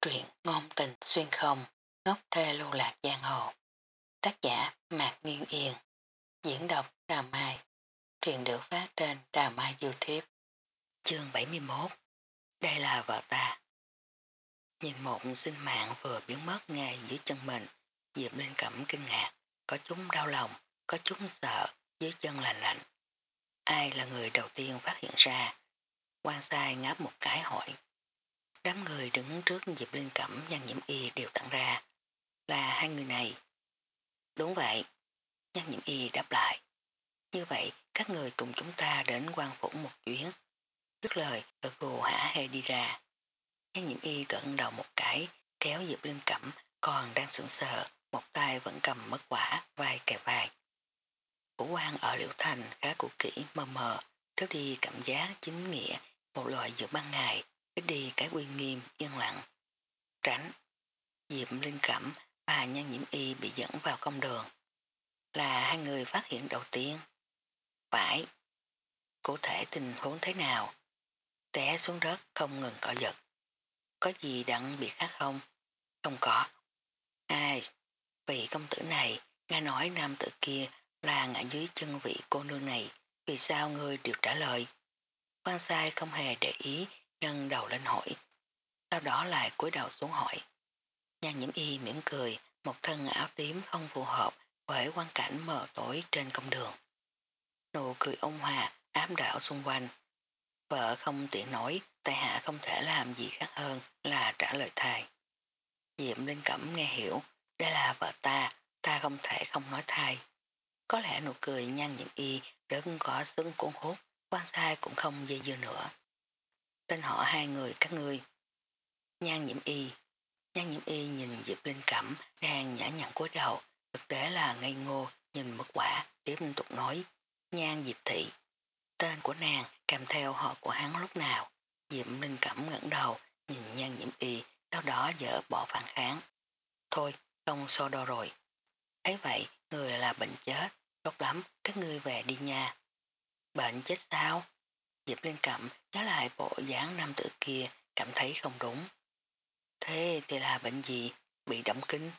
Truyện ngôn tình xuyên không, ngốc thê lưu lạc giang hồ. Tác giả Mạc Nghiên Yên. Diễn đọc Đà Mai. Truyện được phát trên Đà Mai Youtube. Chương 71 Đây là vợ ta. Nhìn một sinh mạng vừa biến mất ngay dưới chân mình, Diệp Linh cẩm kinh ngạc, có chúng đau lòng, có chúng sợ, dưới chân lạnh lạnh. Ai là người đầu tiên phát hiện ra? Quan sai ngáp một cái hỏi. Đám người đứng trước Diệp Linh Cẩm Nhan Nhiễm Y đều tặng ra. Là hai người này. Đúng vậy. Nhan Nhiễm Y đáp lại. Như vậy, các người cùng chúng ta đến quan phủ một chuyến. Dứt lời, ở gù hả hê đi ra. Nhan Nhiễm Y gận đầu một cái, kéo Diệp Linh Cẩm, còn đang sững sờ, một tay vẫn cầm mất quả, vai kề vai. Phủ quan ở Liễu Thành khá cụ kỹ mờ mờ, thiếu đi cảm giác chính nghĩa, một loại giữa ban ngày, cái đi cái quy nghiêm yên lặng. Tránh, Diệp Linh Cẩm và Nhan Nhiễm Y bị dẫn vào công đường. Là hai người phát hiện đầu tiên. Phải. Cụ thể tình huống thế nào? Té xuống đất không ngừng cỏ giật. Có gì đặng bị khác không? Không có. Ai? Vị công tử này, nghe nói nam tử kia là ngã dưới chân vị cô nương này. Vì sao ngươi đều trả lời? Quan sai không hề để ý nâng đầu lên hỏi. Sau đó lại cúi đầu xuống hỏi. Nhan nhiễm y mỉm cười, một thân áo tím không phù hợp với quan cảnh mờ tối trên công đường. Nụ cười ôn hòa, ám đảo xung quanh. Vợ không tiện nói, tại hạ không thể làm gì khác hơn là trả lời thai. Diệm Linh Cẩm nghe hiểu, đây là vợ ta, ta không thể không nói thai. Có lẽ nụ cười nhan nhiễm y rất có sưng cuốn hút, quan sai cũng không dây dưa nữa tên họ hai người các ngươi. Nhan nhiễm y. Nhan nhiễm y nhìn Diệp Linh Cẩm đang nhã nhặn cúi đầu, thực tế là ngây ngô, nhìn mất quả, tiếp tục nói. Nhan Diệp Thị. Tên của nàng kèm theo họ của hắn lúc nào. Diệp Linh Cẩm ngẩng đầu, nhìn nhan nhiễm y, sau đó dỡ bỏ phản kháng. Thôi, không so đo rồi. Thấy vậy, người là bệnh chết, tốt lắm, các ngươi về đi nha. Bệnh chết sao? Diệp Liên Cẩm nhớ lại bộ dáng nam tử kia cảm thấy không đúng. Thế thì là bệnh gì? Bị động kinh?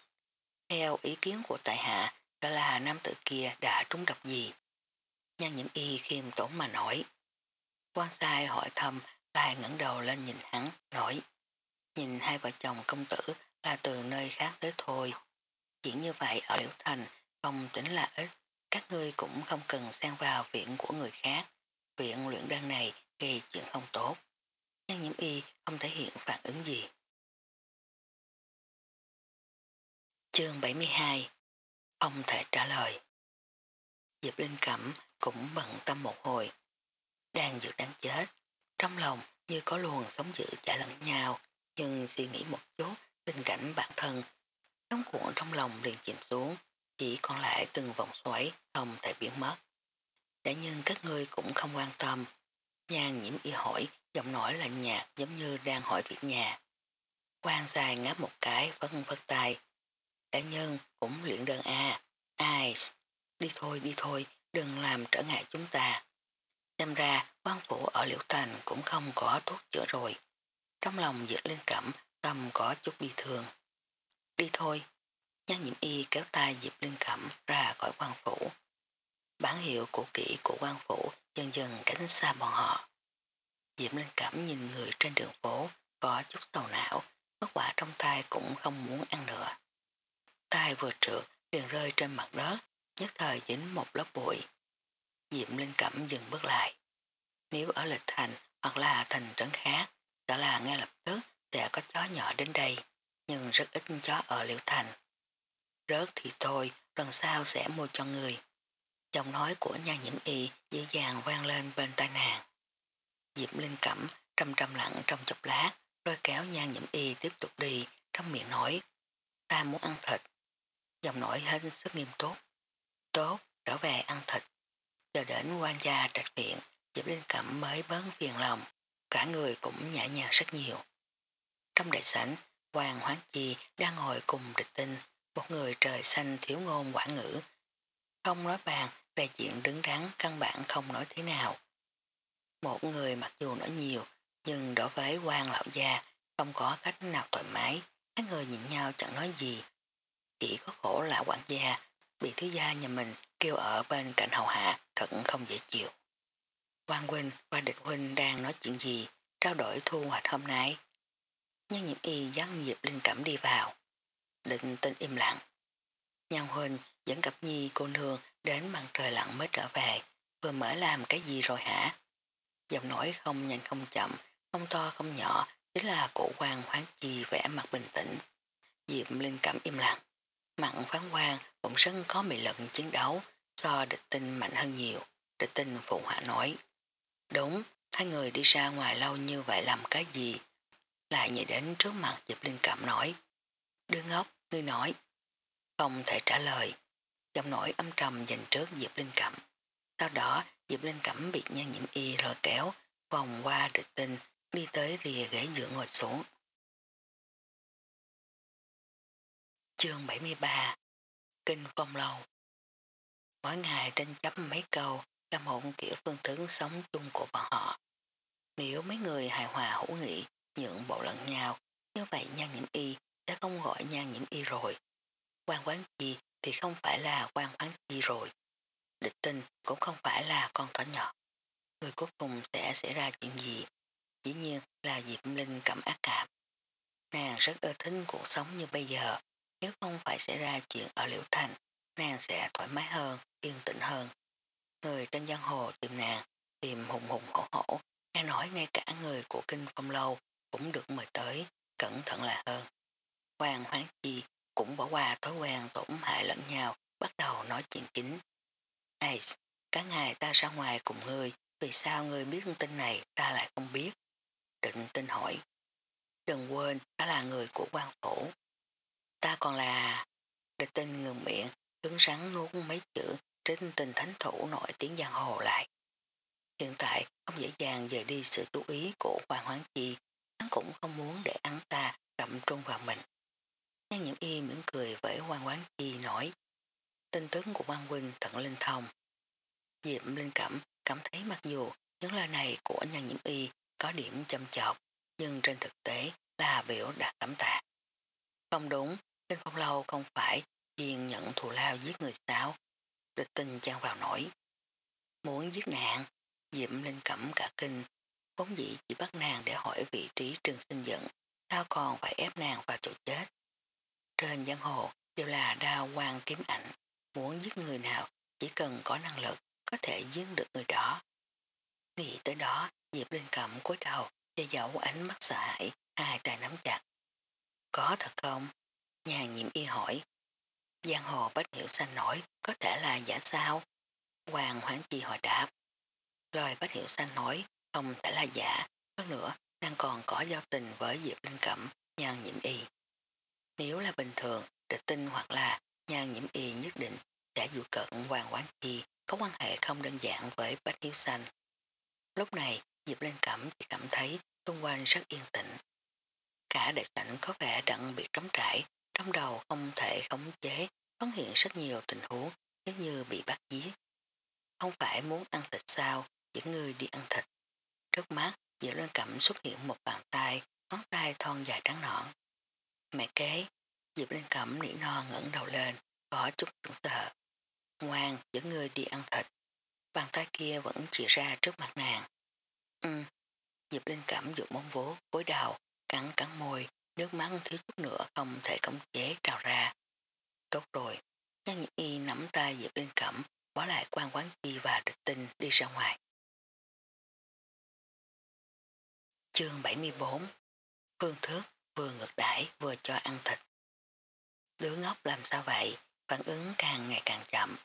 Theo ý kiến của tại hạ, đó là nam tử kia đã trúng độc gì? Nhan nhiễm y khiêm tốn mà nói. Quan sai hỏi thăm lại ngẩng đầu lên nhìn hắn, nói. Nhìn hai vợ chồng công tử là từ nơi khác tới thôi. Chỉ như vậy ở Liễu Thành không tính là ít, các ngươi cũng không cần xen vào viện của người khác viện luyện đan này gây chuyện không tốt. Nhưng nhiễm y không thể hiện phản ứng gì. Chương 72 Không thể trả lời Diệp Linh Cẩm cũng bận tâm một hồi. Đang dự đáng chết. Trong lòng như có luồng sống dữ trả lẫn nhau, nhưng suy nghĩ một chút tình cảnh bản thân. Sống cuộn trong lòng liền chìm xuống, chỉ còn lại từng vòng xoáy không thể biến mất. Đã nhưng các ngươi cũng không quan tâm. Nhan nhiễm y hỏi, giọng nói lạnh nhạt giống như đang hỏi việc nhà. Quan dài ngáp một cái, vân vất tay. Đã nhân cũng luyện đơn A. Ai? Đi thôi, đi thôi, đừng làm trở ngại chúng ta. Xem ra, quan phủ ở Liễu Thành cũng không có thuốc chữa rồi. Trong lòng Diệp lên Cẩm tâm có chút bi thường. Đi thôi. Nhan nhiễm y kéo tay Diệp lên Cẩm ra khỏi quan phủ bản hiệu cổ kỹ của quan phủ dần dần cánh xa bọn họ. Diệm lên cảm nhìn người trên đường phố có chút sầu não, mất quả trong tay cũng không muốn ăn nữa. tay vừa trượt liền rơi trên mặt đất, nhất thời dính một lớp bụi. Diệm lên cảm dừng bước lại. Nếu ở lịch thành hoặc là thành trấn khác, sẽ là ngay lập tức sẽ có chó nhỏ đến đây, nhưng rất ít chó ở liễu thành. Rớt thì thôi, lần sau sẽ mua cho người. Giọng nói của nhà nhiễm y dễ dàng vang lên bên tai nàng. Diệp Linh Cẩm trầm trầm lặng trong chốc lát, lôi kéo nhà nhiễm y tiếp tục đi, trong miệng nói, ta muốn ăn thịt. Giọng nói hết sức nghiêm túc. Tốt, trở về ăn thịt. Chờ đến quan gia trạch viện, Diệp Linh Cẩm mới bớn phiền lòng, cả người cũng nhã nhàng rất nhiều. Trong đại sảnh, Hoàng Hoáng Chi đang ngồi cùng địch tinh, một người trời xanh thiếu ngôn quả ngữ. Không nói bàn, về chuyện đứng đắn căn bản không nói thế nào. Một người mặc dù nói nhiều, nhưng đối với quan lão gia không có cách nào thoải mái, hai người nhìn nhau chẳng nói gì. Chỉ có khổ là quản gia, bị thứ gia nhà mình kêu ở bên cạnh hầu hạ, thật không dễ chịu. quan Huynh và Địch Huynh đang nói chuyện gì, trao đổi thu hoạch hôm nay. Nhân nhiệm y dắt nhịp Linh cảm đi vào. Định tinh im lặng. Nhân Huynh dẫn cặp nhi cô nương đến bằng trời lặng mới trở về, vừa mở làm cái gì rồi hả? Giọng nổi không nhanh không chậm, không to không nhỏ, chính là cổ quan hoán chi vẻ mặt bình tĩnh. Diệp Linh cảm im lặng. Mặn phán quan cũng rất có mị lực chiến đấu, so địch tinh mạnh hơn nhiều. Địch tinh phụ họa nói. Đúng, hai người đi ra ngoài lâu như vậy làm cái gì? Lại nhảy đến trước mặt Diệp Linh cảm nói. Đứa ngốc, ngươi nói. Không thể trả lời. Giọng nổi âm trầm dành trước Diệp Linh Cẩm. Sau đó Diệp Linh Cẩm bị nhan nhiễm y lôi kéo, vòng qua địch tinh, đi tới rìa ghế giữa ngồi xuống. Chương 73 Kinh Phong Lâu Mỗi ngày tranh chấp mấy câu là một kiểu phương thức sống chung của bọn họ. Nếu mấy người hài hòa hữu nghị, nhượng bộ lẫn nhau, như vậy nhan nhiễm y sẽ không gọi nhan nhiễm y rồi. Quan quán chi thì không phải là quan khoáng chi rồi. Địch tinh cũng không phải là con thỏ nhỏ. Người cuối cùng sẽ xảy ra chuyện gì? Dĩ nhiên là Diệp Linh cảm ác cảm. Nàng rất ưa thích cuộc sống như bây giờ. Nếu không phải xảy ra chuyện ở Liễu Thành, nàng sẽ thoải mái hơn, yên tĩnh hơn. Người trên giang hồ tìm nàng, tìm hùng hùng hổ hổ, nghe nói ngay cả người của Kinh Phong Lâu cũng được mời tới, cẩn thận là hơn. Hoàng Hoáng Chi cũng bỏ qua thói quen tổn hại lẫn nhau, bắt đầu nói chuyện chính. Này, cả ngày ta ra ngoài cùng ngươi, vì sao ngươi biết tin này ta lại không biết? Định tin hỏi. Đừng quên, đó là người của quan phủ. Ta còn là... Địch tinh ngừng miệng, cứng rắn nuốt mấy chữ trên tình thánh thủ nổi tiếng giang hồ lại. Hiện tại không dễ dàng rời đi sự chú ý của Hoàng Hoáng Chi, hắn cũng không muốn để hắn ta tập trung vào mình. Nhiễm y mỉm cười với quan quán Chi nói, tin tức của quan huynh thận linh thông. Diệm linh cảm cảm thấy mặc dù những lời này của nhan nhiễm y có điểm châm chọc, nhưng trên thực tế là biểu đạt cảm tạ. Không đúng, trên phong lâu không phải chuyên nhận thù lao giết người sao, địch tình trang vào nổi. Muốn giết nạn, Diệm Linh cẩm cả kinh, vốn dĩ chỉ bắt nàng để hỏi vị trí trường sinh dẫn, sao còn phải ép nàng vào chỗ chết. Trên giang hồ đều là đao quan kiếm ảnh, muốn giết người nào chỉ cần có năng lực có thể giết được người đó. Nghĩ tới đó, Diệp Linh cẩm cúi đầu, che giấu ánh mắt sợ hãi, hai tay nắm chặt. Có thật không? Nhà nhiệm y hỏi, Giang hồ bách hiểu xanh nổi có thể là giả sao? Hoàng hoảng chi hỏi đáp. Lời bách hiểu xanh nói không thể là giả, hơn nữa đang còn có giao tình với Diệp Linh Cẩm, nhan nhiệm y. Nếu là bình thường, địch tinh hoặc là nhà nhiễm y nhất định sẽ dụ cận Hoàng Quán Chi có quan hệ không đơn giản với Bách Hiếu Xanh. Lúc này, Diệp Linh Cẩm chỉ cảm thấy xung quanh rất yên tĩnh. Cả đại sảnh có vẻ đặng bị trống trải, trong đầu không thể khống chế, phát hiện rất nhiều tình huống giống như bị bắt giết. Không phải muốn ăn thịt sao, những người đi ăn thịt. Trước mắt, diệp lên cẩm xuất hiện một bàn tay, ngón tay thon dài trắng nõn. Mẹ kế, Diệp Linh Cẩm nỉ no ngẩng đầu lên, có chút tưởng sợ. Ngoan, dẫn người đi ăn thịt. Bàn tay kia vẫn chỉ ra trước mặt nàng. Ừ, Diệp Linh Cẩm dụng móng vố, cối đầu, cắn cắn môi, nước mắt thiếu chút nữa không thể cống chế trào ra. Tốt rồi, Nhan Nhị Y nắm tay Diệp Linh Cẩm, bỏ lại quan quán chi và địch tinh đi ra ngoài. Chương 74 Phương Thước vừa ngược đãi vừa cho ăn thịt. Đứa ngốc làm sao vậy, phản ứng càng ngày càng chậm.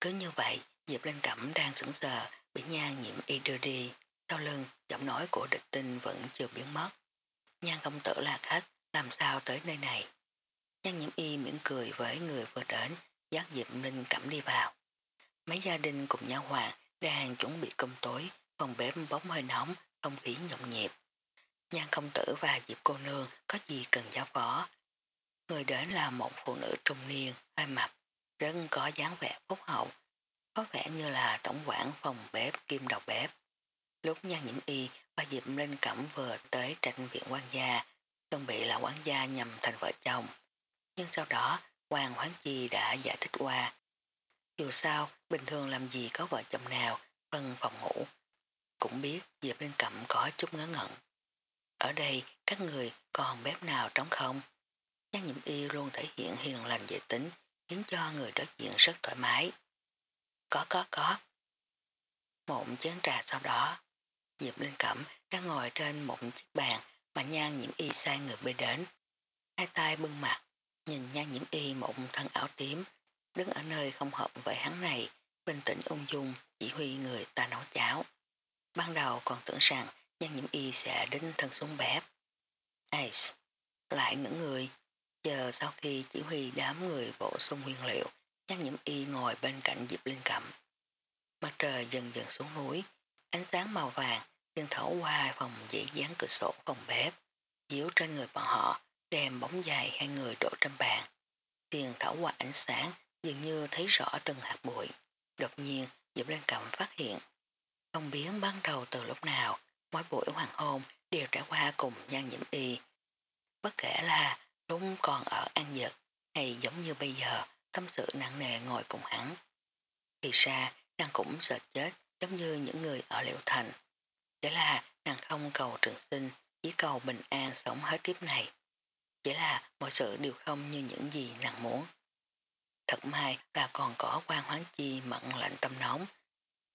Cứ như vậy, Diệp Linh Cẩm đang sững sờ, bị nha nhiễm y đưa đi, sau lưng, giọng nói của địch tinh vẫn chưa biến mất. Nhan công tử là khách, làm sao tới nơi này? Nhan nhiễm y mỉm cười với người vừa đến, dắt Diệp Linh Cẩm đi vào. Mấy gia đình cùng nhau hoàng đang chuẩn bị cơm tối, phòng bếp bóng hơi nóng, không khí nhộn nhịp. Nhan công tử và Diệp cô nương có gì cần giáo phó. Người đến là một phụ nữ trung niên, hơi mập, rất có dáng vẻ phúc hậu, có vẻ như là tổng quản phòng bếp kim đầu bếp. Lúc nhan nhiễm y và Diệp Linh Cẩm vừa tới tranh viện quan gia, chuẩn bị là quán gia nhằm thành vợ chồng. Nhưng sau đó, Hoàng Hoáng Chi đã giải thích qua. Dù sao, bình thường làm gì có vợ chồng nào phân phòng ngủ. Cũng biết Diệp Linh Cẩm có chút ngớ ngẩn. Ở đây, các người còn bếp nào trống không? Nhan nhiễm y luôn thể hiện hiền lành dễ tính, khiến cho người đối diện rất thoải mái. Có có có. Một chén trà sau đó, Diệp Linh Cẩm đang ngồi trên một chiếc bàn mà nhan nhiễm y sai người bê đến. Hai tay bưng mặt, nhìn nhan nhiễm y một thân áo tím, đứng ở nơi không hợp với hắn này, bình tĩnh ung dung, chỉ huy người ta nấu cháo. Ban đầu còn tưởng rằng Giang nhiễm y sẽ đến thân xuống bếp. Ace, lại những người, chờ sau khi chỉ huy đám người bổ sung nguyên liệu, Giang nhiễm y ngồi bên cạnh Diệp Linh Cẩm. Mặt trời dần dần xuống núi, ánh sáng màu vàng xuyên thấu qua phòng dãy dán cửa sổ phòng bếp, chiếu trên người bọn họ, đem bóng dài hai người đổ trên bàn. Tiền thấu qua ánh sáng, dường như thấy rõ từng hạt bụi. Đột nhiên, Diệp Lan Cẩm phát hiện. Không biến ban đầu từ lúc nào, mỗi buổi hoàng hôn đều trải qua cùng nhan nhiễm y. Bất kể là lúc còn ở an Nhật hay giống như bây giờ, tâm sự nặng nề ngồi cùng hắn. Thì ra, nàng cũng sợ chết giống như những người ở liệu thành. Chỉ là nàng không cầu trường sinh, chỉ cầu bình an sống hết kiếp này. Chỉ là mọi sự đều không như những gì nàng muốn. Thật may là còn có quan hoáng chi mặn lạnh tâm nóng.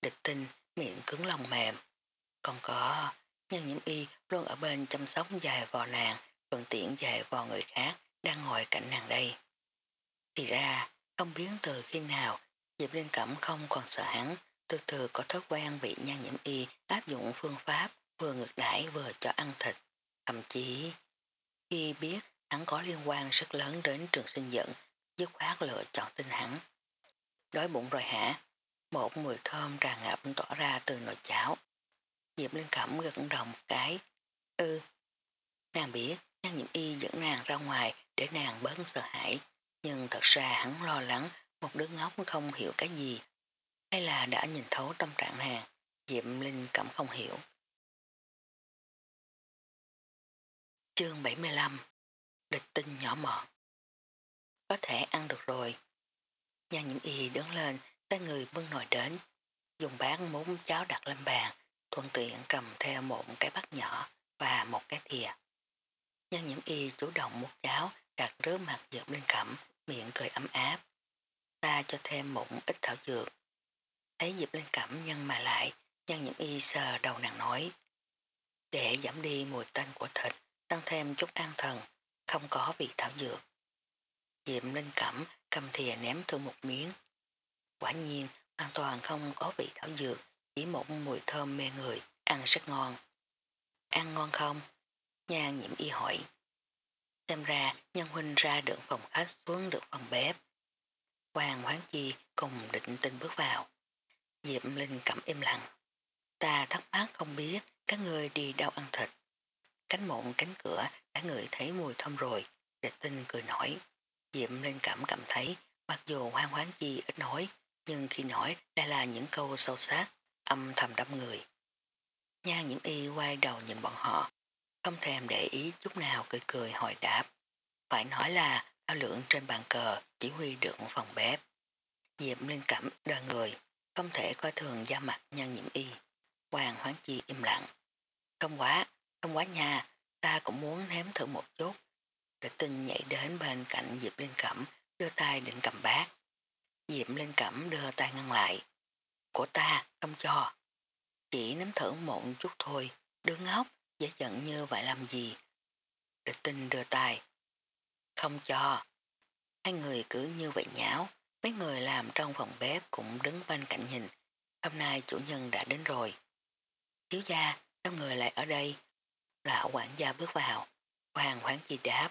Địch tinh, miệng cứng lòng mềm. Còn có nhân nhiễm y luôn ở bên chăm sóc dài vò nàng, thuận tiện dài vò người khác đang ngồi cạnh nàng đây. Thì ra, không biết từ khi nào Diệp liên Cẩm không còn sợ hắn, từ từ có thói quen bị nhan nhiễm y áp dụng phương pháp vừa ngược đãi vừa cho ăn thịt. Thậm chí, khi biết hắn có liên quan rất lớn đến trường sinh dẫn, dứt khoát lựa chọn tin hắn. Đói bụng rồi hả? Một mùi thơm tràn ngập tỏ ra từ nồi cháo. Diệp Linh Cẩm gật đầu một cái. Ừ. Nàng biết nhan nhiệm y dẫn nàng ra ngoài để nàng bớt sợ hãi. Nhưng thật ra hắn lo lắng một đứa ngốc không hiểu cái gì hay là đã nhìn thấu tâm trạng nàng, Diệp Linh cảm không hiểu. Chương 75 Địch tinh nhỏ mọn Có thể ăn được rồi. Nhan nhiễm y đứng lên, tay người bưng nồi đến, dùng bát muốn cháo đặt lên bàn, thuận tiện cầm theo một cái bát nhỏ và một cái thìa. Nhân nhiễm y chủ động múc cháo đặt rớt mặt dược lên cẩm, miệng cười ấm áp. Ta cho thêm một ít thảo dược, Thấy Diệp Linh Cẩm nhân mà lại, nhân nhiễm y sờ đầu nàng nói. Để giảm đi mùi tanh của thịt, tăng thêm chút an thần, không có vị thảo dược. Diệp Linh Cẩm cầm thìa ném thử một miếng. Quả nhiên, hoàn toàn không có vị thảo dược, chỉ một mùi thơm mê người, ăn rất ngon. Ăn ngon không? Nhan nhiễm y hỏi. Xem ra, nhân huynh ra được phòng khách xuống được phòng bếp. Hoàng hoán chi cùng định tinh bước vào. Diệp Linh cẩm im lặng. Ta thắc mắc không biết các người đi đâu ăn thịt. Cánh mộn cánh cửa đã ngửi thấy mùi thơm rồi. Địch tinh cười nổi. Diệp Linh cảm cảm thấy mặc dù hoang hoáng chi ít nói nhưng khi nói đây là những câu sâu sắc âm thầm đâm người. Nha nhiễm y quay đầu nhìn bọn họ không thèm để ý chút nào cười cười hồi đáp. Phải nói là thao lượng trên bàn cờ chỉ huy được phòng bếp. Diệp Linh cảm đờ người không thể coi thường da mặt Nha nhiễm y. Hoàng hoáng chi im lặng. Không quá, không quá nha, ta cũng muốn nếm thử một chút. Địch tinh nhảy đến bên cạnh Diệp Linh Cẩm, đưa tay định cầm bát. Diệp Linh Cẩm đưa tay ngăn lại. Của ta, không cho. Chỉ nếm thử một chút thôi, đứa ngốc, dễ giận như vậy làm gì. Địch tinh đưa tay. Không cho. Hai người cứ như vậy nháo, Mấy người làm trong phòng bếp cũng đứng bên cạnh nhìn. Hôm nay chủ nhân đã đến rồi. Thiếu gia, sao người lại ở đây? Lão quản gia bước vào. Hoàng khoáng chi đáp.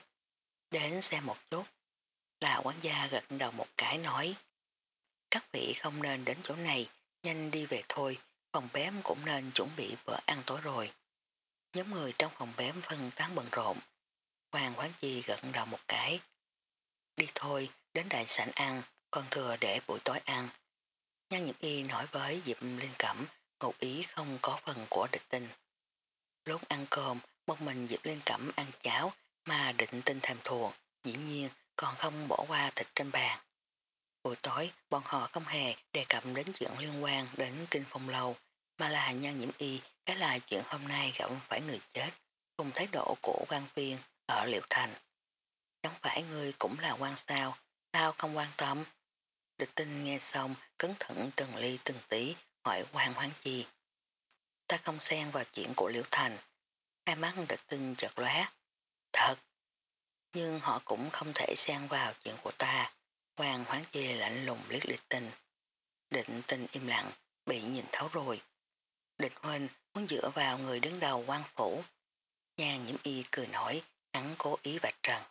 Đến xem một chút. Lão quản gia gật đầu một cái nói. Các vị không nên đến chỗ này, nhanh đi về thôi. Phòng bếp cũng nên chuẩn bị bữa ăn tối rồi. Nhóm người trong phòng bếp phân tán bận rộn. Hoàng Quán chi gật đầu một cái. Đi thôi, đến đại sảnh ăn, còn thừa để buổi tối ăn. Nhan Nhiệm Y nói với Diệp Linh Cẩm ngụ ý không có phần của địch tinh. Lúc ăn cơm, một mình Diệp Liên Cẩm ăn cháo mà định tinh thèm thuồng, dĩ nhiên còn không bỏ qua thịt trên bàn. Buổi tối, bọn họ không hề đề cập đến chuyện liên quan đến kinh phong lâu, mà là nhan nhiễm y, cái là chuyện hôm nay gặp phải người chết, cùng thái độ của quan viên ở Liệu Thành. Chẳng phải ngươi cũng là quan sao, sao không quan tâm? Địch tinh nghe xong, cẩn thận từng ly từng tí, hỏi quan hoáng chi. Ta không xen vào chuyện của Liễu Thành. Hai mắt địch tinh chợt lóe. Thật! Nhưng họ cũng không thể xen vào chuyện của ta. Hoàng hoán chi lạnh lùng liếc địch tình Định tình im lặng, bị nhìn thấu rồi. Địch huynh muốn dựa vào người đứng đầu quan phủ. Nhan nhiễm y cười nổi, hắn cố ý vạch trần.